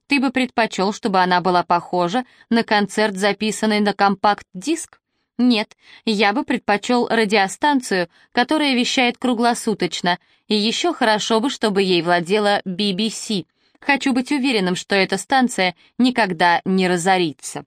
Ты бы предпочел, чтобы она была похожа на концерт, записанный на компакт-диск? Нет, я бы предпочел радиостанцию, которая вещает круглосуточно, и еще хорошо бы, чтобы ей владела BBC. Хочу быть уверенным, что эта станция никогда не разорится.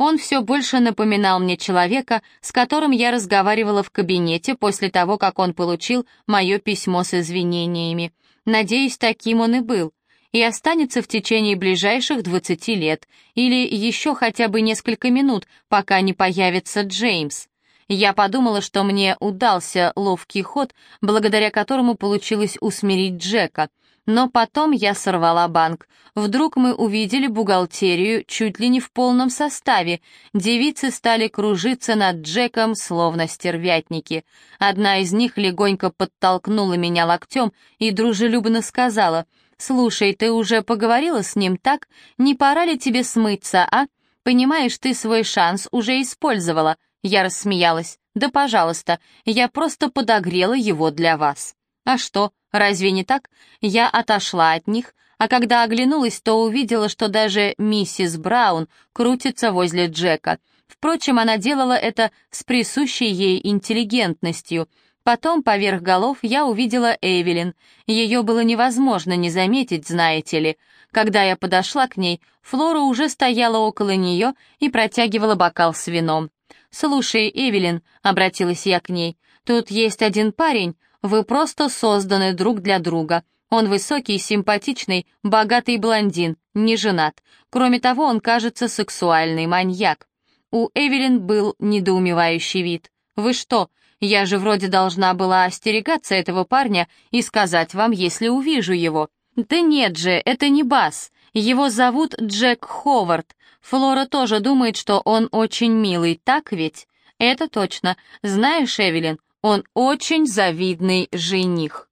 Он все больше напоминал мне человека, с которым я разговаривала в кабинете после того, как он получил мое письмо с извинениями. Надеюсь, таким он и был. и останется в течение ближайших 20 лет, или еще хотя бы несколько минут, пока не появится Джеймс. Я подумала, что мне удался ловкий ход, благодаря которому получилось усмирить Джека. Но потом я сорвала банк. Вдруг мы увидели бухгалтерию чуть ли не в полном составе. Девицы стали кружиться над Джеком, словно стервятники. Одна из них легонько подтолкнула меня локтем и дружелюбно сказала, «Слушай, ты уже поговорила с ним так? Не пора ли тебе смыться, а? Понимаешь, ты свой шанс уже использовала». Я рассмеялась. «Да, пожалуйста, я просто подогрела его для вас». А что, разве не так? Я отошла от них, а когда оглянулась, то увидела, что даже миссис Браун крутится возле Джека. Впрочем, она делала это с присущей ей интеллигентностью. Потом, поверх голов, я увидела Эвелин. Ее было невозможно не заметить, знаете ли. Когда я подошла к ней, Флора уже стояла около нее и протягивала бокал с вином. «Слушай, Эвелин», — обратилась я к ней, — «тут есть один парень, вы просто созданы друг для друга. Он высокий, симпатичный, богатый блондин, не женат. Кроме того, он, кажется, сексуальный маньяк». У Эвелин был недоумевающий вид. «Вы что, я же вроде должна была остерегаться этого парня и сказать вам, если увижу его». «Да нет же, это не Бас. Его зовут Джек Ховард. Флора тоже думает, что он очень милый, так ведь? Это точно. Знаешь, Эвелин, он очень завидный жених.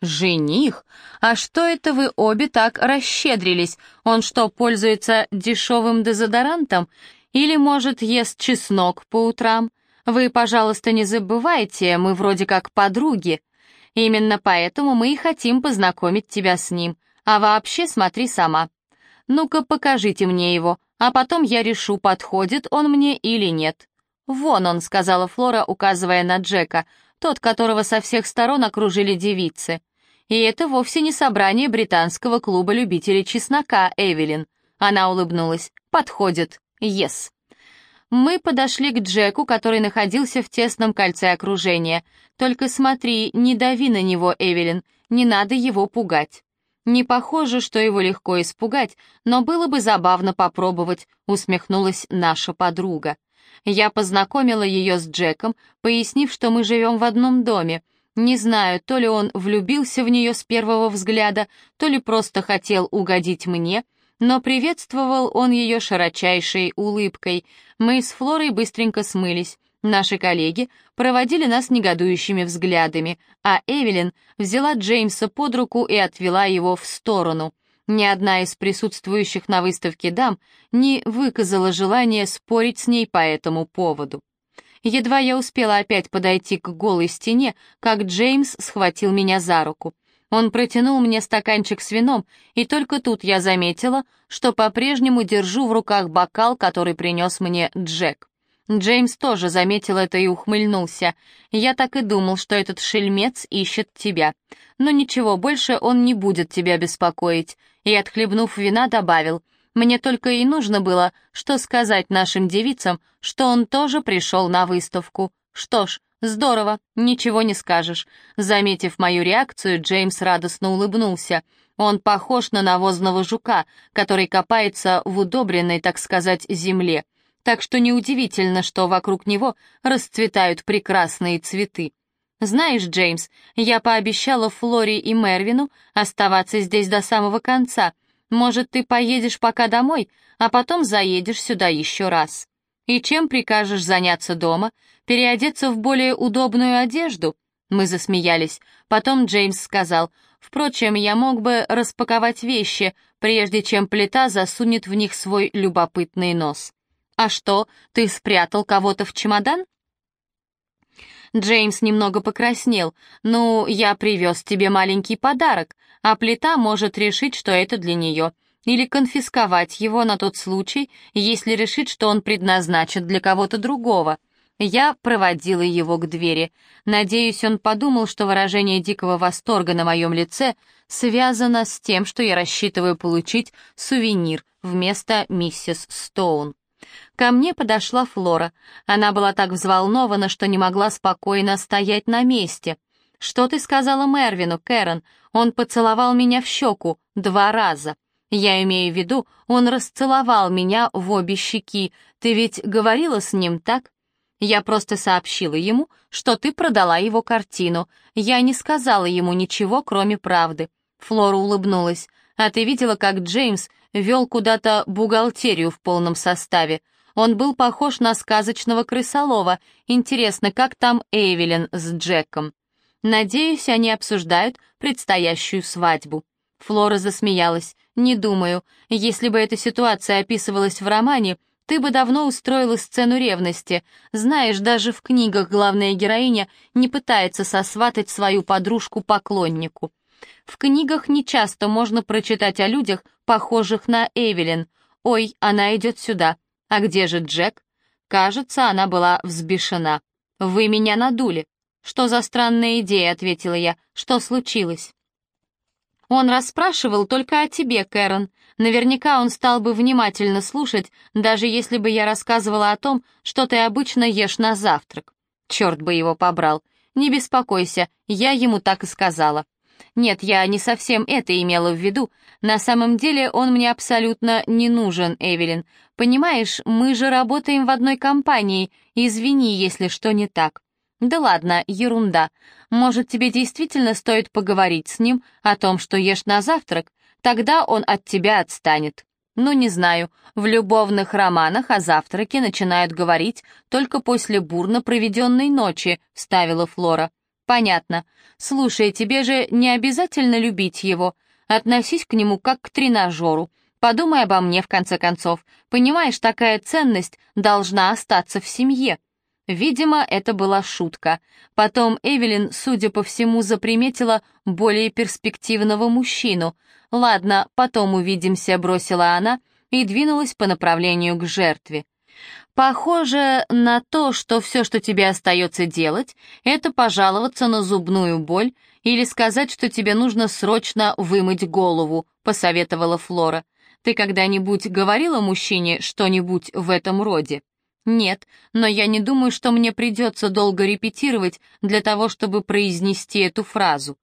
Жених? А что это вы обе так расщедрились? Он что, пользуется дешевым дезодорантом? Или, может, ест чеснок по утрам? Вы, пожалуйста, не забывайте, мы вроде как подруги. Именно поэтому мы и хотим познакомить тебя с ним. А вообще смотри сама. Ну-ка, покажите мне его, а потом я решу, подходит он мне или нет». «Вон он», — сказала Флора, указывая на Джека, тот, которого со всех сторон окружили девицы. «И это вовсе не собрание британского клуба любителей чеснока, Эвелин». Она улыбнулась. «Подходит. Yes». Мы подошли к Джеку, который находился в тесном кольце окружения. «Только смотри, не дави на него, Эвелин, не надо его пугать». «Не похоже, что его легко испугать, но было бы забавно попробовать», — усмехнулась наша подруга. Я познакомила ее с Джеком, пояснив, что мы живем в одном доме. Не знаю, то ли он влюбился в нее с первого взгляда, то ли просто хотел угодить мне, но приветствовал он ее широчайшей улыбкой. Мы с Флорой быстренько смылись. Наши коллеги проводили нас негодующими взглядами, а Эвелин взяла Джеймса под руку и отвела его в сторону. Ни одна из присутствующих на выставке дам не выказала желания спорить с ней по этому поводу. Едва я успела опять подойти к голой стене, как Джеймс схватил меня за руку. Он протянул мне стаканчик с вином, и только тут я заметила, что по-прежнему держу в руках бокал, который принес мне Джек. Джеймс тоже заметил это и ухмыльнулся. «Я так и думал, что этот шельмец ищет тебя. Но ничего, больше он не будет тебя беспокоить». И, отхлебнув вина, добавил, «Мне только и нужно было, что сказать нашим девицам, что он тоже пришел на выставку. Что ж, здорово, ничего не скажешь». Заметив мою реакцию, Джеймс радостно улыбнулся. Он похож на навозного жука, который копается в удобренной, так сказать, земле так что неудивительно, что вокруг него расцветают прекрасные цветы. Знаешь, Джеймс, я пообещала Флори и Мервину оставаться здесь до самого конца. Может, ты поедешь пока домой, а потом заедешь сюда еще раз. И чем прикажешь заняться дома? Переодеться в более удобную одежду? Мы засмеялись. Потом Джеймс сказал, «Впрочем, я мог бы распаковать вещи, прежде чем плита засунет в них свой любопытный нос». «А что, ты спрятал кого-то в чемодан?» Джеймс немного покраснел. «Ну, я привез тебе маленький подарок, а плита может решить, что это для нее, или конфисковать его на тот случай, если решит, что он предназначен для кого-то другого». Я проводила его к двери. Надеюсь, он подумал, что выражение дикого восторга на моем лице связано с тем, что я рассчитываю получить сувенир вместо миссис Стоун. Ко мне подошла Флора. Она была так взволнована, что не могла спокойно стоять на месте. Что ты сказала Мервину, Кэрон? Он поцеловал меня в щеку два раза. Я имею в виду, он расцеловал меня в обе щеки. Ты ведь говорила с ним, так? Я просто сообщила ему, что ты продала его картину. Я не сказала ему ничего, кроме правды. Флора улыбнулась. А ты видела, как Джеймс вел куда-то бухгалтерию в полном составе? Он был похож на сказочного крысолова. Интересно, как там Эвелин с Джеком? Надеюсь, они обсуждают предстоящую свадьбу. Флора засмеялась. «Не думаю. Если бы эта ситуация описывалась в романе, ты бы давно устроила сцену ревности. Знаешь, даже в книгах главная героиня не пытается сосватать свою подружку поклоннику. В книгах нечасто можно прочитать о людях, похожих на Эвелин. Ой, она идет сюда. А где же Джек? Кажется, она была взбешена. Вы меня надули. Что за странная идея, ответила я. Что случилось? Он расспрашивал только о тебе, Кэрон. Наверняка он стал бы внимательно слушать, даже если бы я рассказывала о том, что ты обычно ешь на завтрак. Черт бы его побрал. Не беспокойся, я ему так и сказала. Нет, я не совсем это имела в виду. На самом деле он мне абсолютно не нужен, Эвелин. Понимаешь, мы же работаем в одной компании. Извини, если что не так. Да ладно, ерунда. Может, тебе действительно стоит поговорить с ним о том, что ешь на завтрак? Тогда он от тебя отстанет. Ну, не знаю, в любовных романах о завтраке начинают говорить только после бурно проведенной ночи, вставила Флора. «Понятно. Слушай, тебе же не обязательно любить его. Относись к нему как к тренажеру. Подумай обо мне, в конце концов. Понимаешь, такая ценность должна остаться в семье». Видимо, это была шутка. Потом Эвелин, судя по всему, заприметила более перспективного мужчину. «Ладно, потом увидимся», — бросила она и двинулась по направлению к жертве. Похоже на то, что все, что тебе остается делать, это пожаловаться на зубную боль или сказать, что тебе нужно срочно вымыть голову, посоветовала Флора. Ты когда-нибудь говорила мужчине что-нибудь в этом роде? Нет, но я не думаю, что мне придется долго репетировать для того, чтобы произнести эту фразу.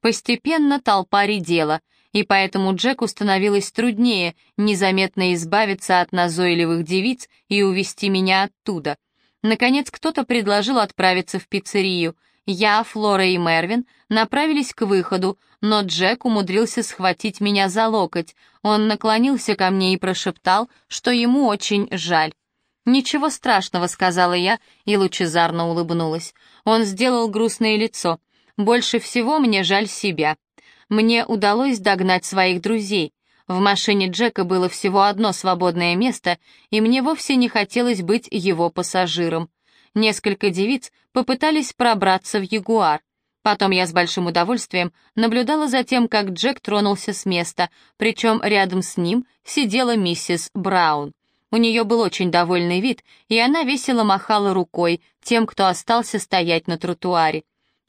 Постепенно толпа редела — и поэтому Джеку становилось труднее незаметно избавиться от назойливых девиц и увести меня оттуда. Наконец кто-то предложил отправиться в пиццерию. Я, Флора и Мервин направились к выходу, но Джек умудрился схватить меня за локоть. Он наклонился ко мне и прошептал, что ему очень жаль. «Ничего страшного», — сказала я и лучезарно улыбнулась. Он сделал грустное лицо. «Больше всего мне жаль себя мне удалось догнать своих друзей. В машине Джека было всего одно свободное место, и мне вовсе не хотелось быть его пассажиром. Несколько девиц попытались пробраться в Ягуар. Потом я с большим удовольствием наблюдала за тем, как Джек тронулся с места, причем рядом с ним сидела миссис Браун. У нее был очень довольный вид, и она весело махала рукой тем, кто остался стоять на тротуаре.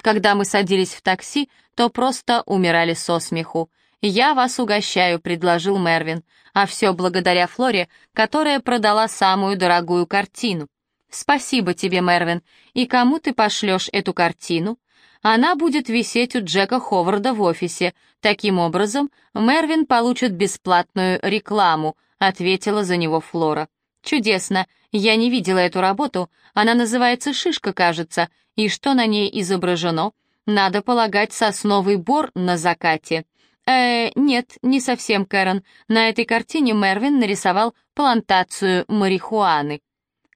Когда мы садились в такси, то просто умирали со смеху. «Я вас угощаю», — предложил Мервин, а все благодаря Флоре, которая продала самую дорогую картину. «Спасибо тебе, Мервин. И кому ты пошлешь эту картину?» Она будет висеть у Джека Ховарда в офисе. Таким образом, Мервин получит бесплатную рекламу, ответила за него Флора. Чудесно. Я не видела эту работу. Она называется «Шишка», кажется. И что на ней изображено? Надо полагать, сосновый бор на закате. Э, нет, не совсем, Кэрон. На этой картине Мервин нарисовал плантацию марихуаны.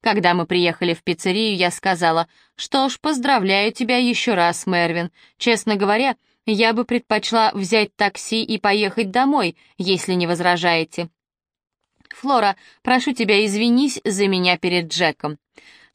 Когда мы приехали в пиццерию, я сказала, что ж, поздравляю тебя еще раз, Мервин. Честно говоря, я бы предпочла взять такси и поехать домой, если не возражаете. Флора, прошу тебя, извинись за меня перед Джеком.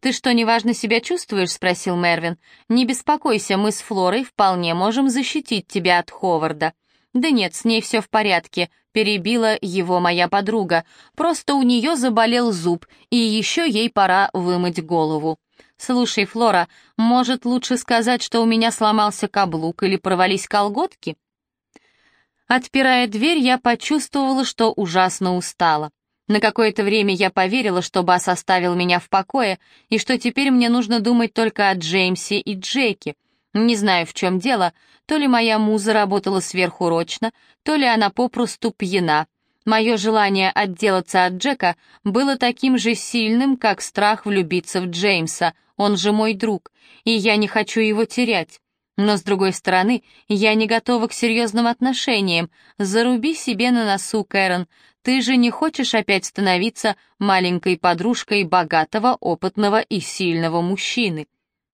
«Ты что, неважно себя чувствуешь?» — спросил Мервин. «Не беспокойся, мы с Флорой вполне можем защитить тебя от Ховарда». «Да нет, с ней все в порядке», — перебила его моя подруга. «Просто у нее заболел зуб, и еще ей пора вымыть голову». «Слушай, Флора, может, лучше сказать, что у меня сломался каблук или порвались колготки?» Отпирая дверь, я почувствовала, что ужасно устала. На какое-то время я поверила, что Бас оставил меня в покое, и что теперь мне нужно думать только о Джеймсе и Джеке. Не знаю, в чем дело, то ли моя муза работала сверхурочно, то ли она попросту пьяна. Мое желание отделаться от Джека было таким же сильным, как страх влюбиться в Джеймса, он же мой друг, и я не хочу его терять. Но, с другой стороны, я не готова к серьезным отношениям. Заруби себе на носу, Кэрон. Ты же не хочешь опять становиться маленькой подружкой богатого, опытного и сильного мужчины.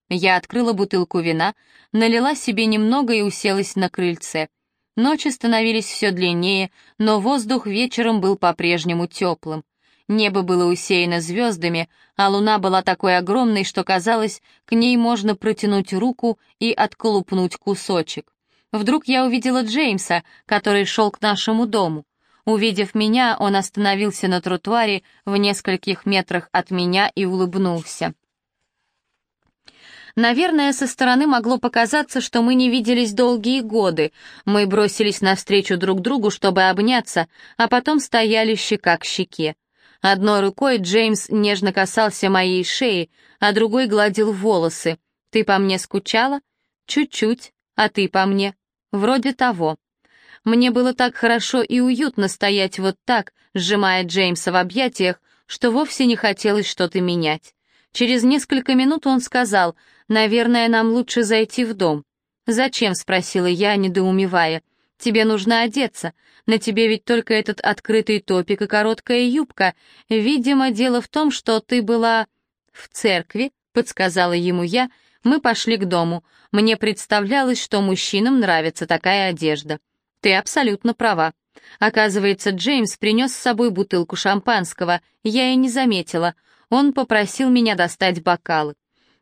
Я открыла бутылку вина, налила себе немного и уселась на крыльце. Ночи становились все длиннее, но воздух вечером был по-прежнему теплым. Небо было усеяно звездами, а луна была такой огромной, что казалось, к ней можно протянуть руку и отколупнуть кусочек. Вдруг я увидела Джеймса, который шел к нашему дому. Увидев меня, он остановился на тротуаре в нескольких метрах от меня и улыбнулся. Наверное, со стороны могло показаться, что мы не виделись долгие годы. Мы бросились навстречу друг другу, чтобы обняться, а потом стояли щека к щеке. Одной рукой Джеймс нежно касался моей шеи, а другой гладил волосы. «Ты по мне скучала?» «Чуть-чуть. А ты по мне?» «Вроде того». Мне было так хорошо и уютно стоять вот так, сжимая Джеймса в объятиях, что вовсе не хотелось что-то менять. Через несколько минут он сказал, «Наверное, нам лучше зайти в дом». «Зачем?» — спросила я, недоумевая. «Тебе нужно одеться. На тебе ведь только этот открытый топик и короткая юбка. Видимо, дело в том, что ты была в церкви, подсказала ему я. Мы пошли к дому. Мне представлялось, что мужчинам нравится такая одежда. Ты абсолютно права. Оказывается, Джеймс принес с собой бутылку шампанского. Я и не заметила. Он попросил меня достать бокалы.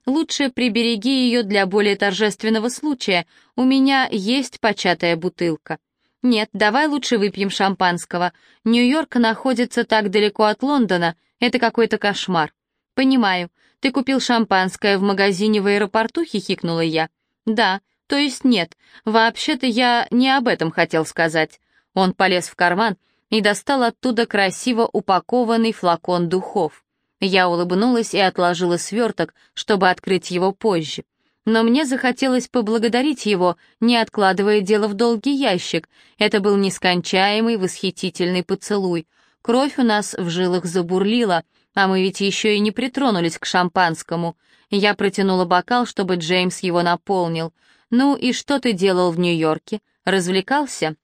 Лучше прибереги ее для более торжественного случая. У меня есть початая бутылка. «Нет, давай лучше выпьем шампанского. Нью-Йорк находится так далеко от Лондона, это какой-то кошмар». «Понимаю. Ты купил шампанское в магазине в аэропорту?» — хихикнула я. «Да, то есть нет. Вообще-то я не об этом хотел сказать». Он полез в карман и достал оттуда красиво упакованный флакон духов. Я улыбнулась и отложила сверток, чтобы открыть его позже но мне захотелось поблагодарить его, не откладывая дело в долгий ящик. Это был нескончаемый, восхитительный поцелуй. Кровь у нас в жилах забурлила, а мы ведь еще и не притронулись к шампанскому. Я протянула бокал, чтобы Джеймс его наполнил. «Ну и что ты делал в Нью-Йорке? Развлекался?»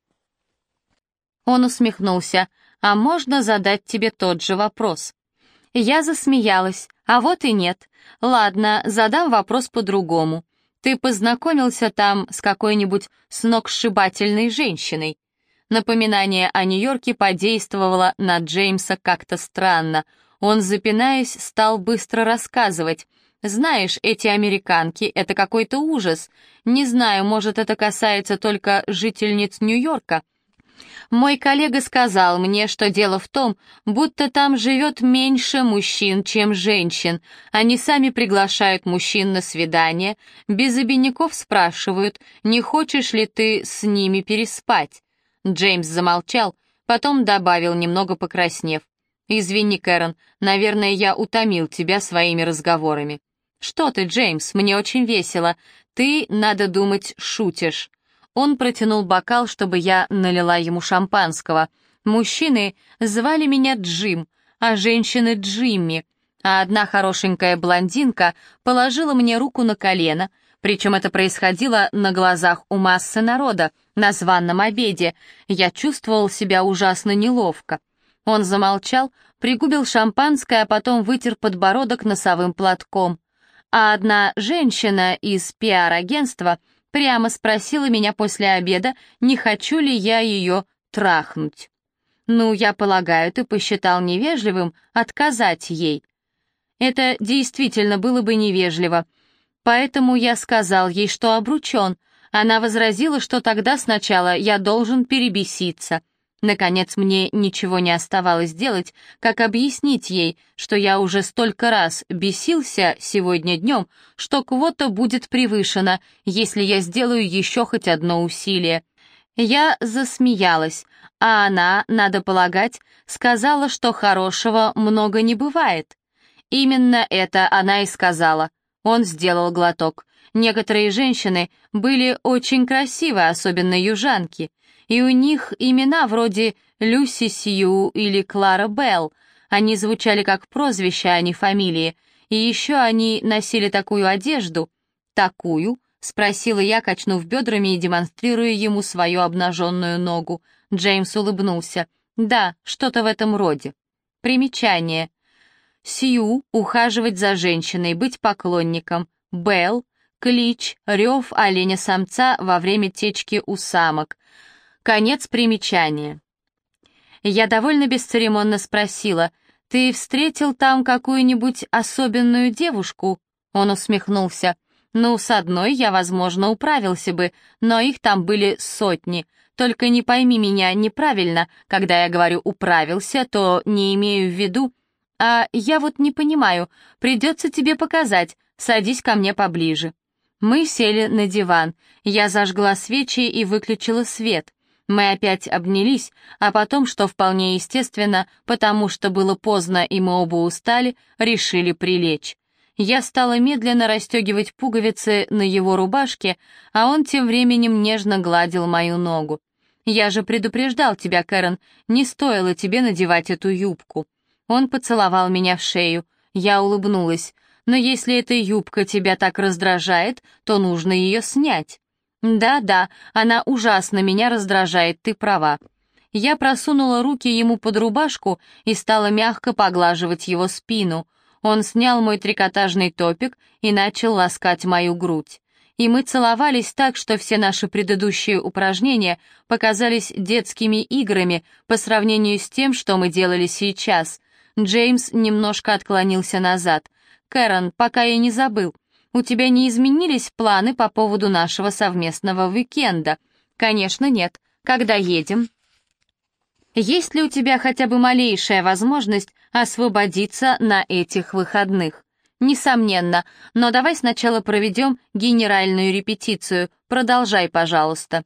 Он усмехнулся. «А можно задать тебе тот же вопрос?» Я засмеялась. А вот и нет. Ладно, задам вопрос по-другому. Ты познакомился там с какой-нибудь сногсшибательной женщиной? Напоминание о Нью-Йорке подействовало на Джеймса как-то странно. Он, запинаясь, стал быстро рассказывать. «Знаешь, эти американки — это какой-то ужас. Не знаю, может, это касается только жительниц Нью-Йорка, мой коллега сказал мне, что дело в том, будто там живет меньше мужчин, чем женщин. Они сами приглашают мужчин на свидание, без обиняков спрашивают, не хочешь ли ты с ними переспать. Джеймс замолчал, потом добавил, немного покраснев. «Извини, Кэрон, наверное, я утомил тебя своими разговорами». «Что ты, Джеймс, мне очень весело. Ты, надо думать, шутишь». Он протянул бокал, чтобы я налила ему шампанского. Мужчины звали меня Джим, а женщины Джимми, а одна хорошенькая блондинка положила мне руку на колено, причем это происходило на глазах у массы народа, на званном обеде. Я чувствовал себя ужасно неловко. Он замолчал, пригубил шампанское, а потом вытер подбородок носовым платком. А одна женщина из пиар-агентства — прямо спросила меня после обеда, не хочу ли я ее трахнуть. Ну, я полагаю, ты посчитал невежливым отказать ей. Это действительно было бы невежливо. Поэтому я сказал ей, что обручен. Она возразила, что тогда сначала я должен перебеситься — Наконец, мне ничего не оставалось делать, как объяснить ей, что я уже столько раз бесился сегодня днем, что квота будет превышена, если я сделаю еще хоть одно усилие. Я засмеялась, а она, надо полагать, сказала, что хорошего много не бывает. Именно это она и сказала. Он сделал глоток. Некоторые женщины были очень красивы, особенно южанки, и у них имена вроде Люси Сью или Клара Белл. Они звучали как прозвища, а не фамилии. И еще они носили такую одежду. Такую? Спросила я, качнув бедрами и демонстрируя ему свою обнаженную ногу. Джеймс улыбнулся. Да, что-то в этом роде. Примечание. Сью — ухаживать за женщиной, быть поклонником. Белл — клич, рев оленя-самца во время течки у самок. Конец примечания. Я довольно бесцеремонно спросила, «Ты встретил там какую-нибудь особенную девушку?» Он усмехнулся. Ну, с одной я, возможно, управился бы, но их там были сотни. Только не пойми меня неправильно, когда я говорю «управился», то не имею в виду... А я вот не понимаю, придется тебе показать, садись ко мне поближе. Мы сели на диван, я зажгла свечи и выключила свет. Мы опять обнялись, а потом, что вполне естественно, потому что было поздно и мы оба устали, решили прилечь. Я стала медленно расстегивать пуговицы на его рубашке, а он тем временем нежно гладил мою ногу. «Я же предупреждал тебя, Кэрон, не стоило тебе надевать эту юбку». Он поцеловал меня в шею. Я улыбнулась. «Но если эта юбка тебя так раздражает, то нужно ее снять». «Да-да, она ужасно меня раздражает, ты права». Я просунула руки ему под рубашку и стала мягко поглаживать его спину. Он снял мой трикотажный топик и начал ласкать мою грудь. И мы целовались так, что все наши предыдущие упражнения показались детскими играми по сравнению с тем, что мы делали сейчас. Джеймс немножко отклонился назад. «Кэрон, пока я не забыл, у тебя не изменились планы по поводу нашего совместного уикенда?» «Конечно нет. Когда едем?» Есть ли у тебя хотя бы малейшая возможность освободиться на этих выходных? Несомненно, но давай сначала проведем генеральную репетицию. Продолжай, пожалуйста.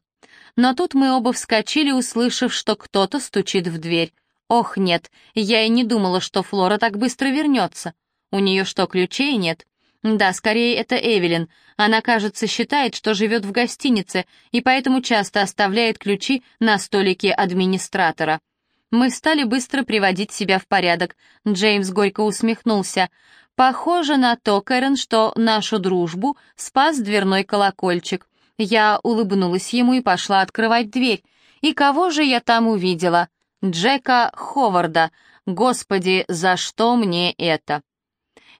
Но тут мы оба вскочили, услышав, что кто-то стучит в дверь. Ох, нет, я и не думала, что Флора так быстро вернется. У нее что, ключей нет? Да, скорее это Эвелин. Она, кажется, считает, что живет в гостинице, и поэтому часто оставляет ключи на столике администратора. Мы стали быстро приводить себя в порядок. Джеймс горько усмехнулся. Похоже на то, Кэрон, что нашу дружбу спас дверной колокольчик. Я улыбнулась ему и пошла открывать дверь. И кого же я там увидела? Джека Ховарда. Господи, за что мне это?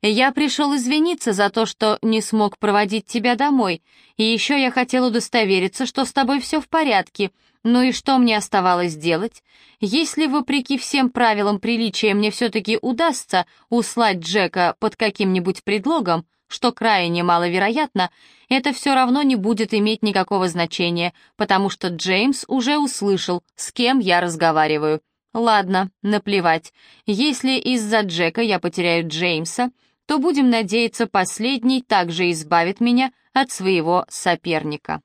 Я пришел извиниться за то, что не смог проводить тебя домой, и еще я хотел удостовериться, что с тобой все в порядке. Ну и что мне оставалось делать? Если, вопреки всем правилам приличия, мне все-таки удастся услать Джека под каким-нибудь предлогом, что крайне маловероятно, это все равно не будет иметь никакого значения, потому что Джеймс уже услышал, с кем я разговариваю. Ладно, наплевать. Если из-за Джека я потеряю Джеймса, то будем надеяться, последний также избавит меня от своего соперника.